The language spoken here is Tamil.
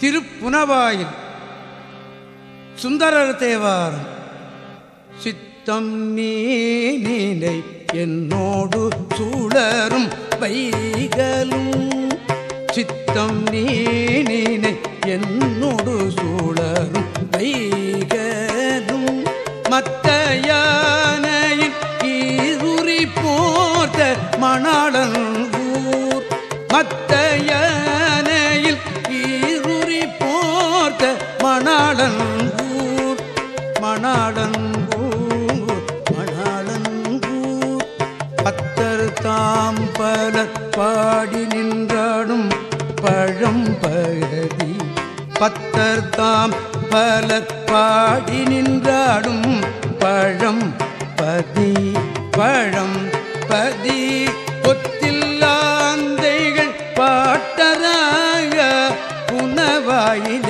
திருப்புனவாயில் சுந்தரர் தேவார் சித்தம் நீனை என்னோடு சூழரும் வைகலும் சித்தம் நீனை என்னோடு சூழரும் வைகலும் மத்த யானையின் ஈருரி போர்த்த மணாளன் மணாளன் ஊர் மணாளன் ஊர் மணாளன் ஊர் பத்தர் தாம் பலர் பாடி நின்றாடும் பழம் பகதி பத்தர் தாம் பலர் பாடி நின்றாடும் பழம் பதி பழம் பதி பொத்தில்லாந்தைகள் பாட்டராக புனவாயிலே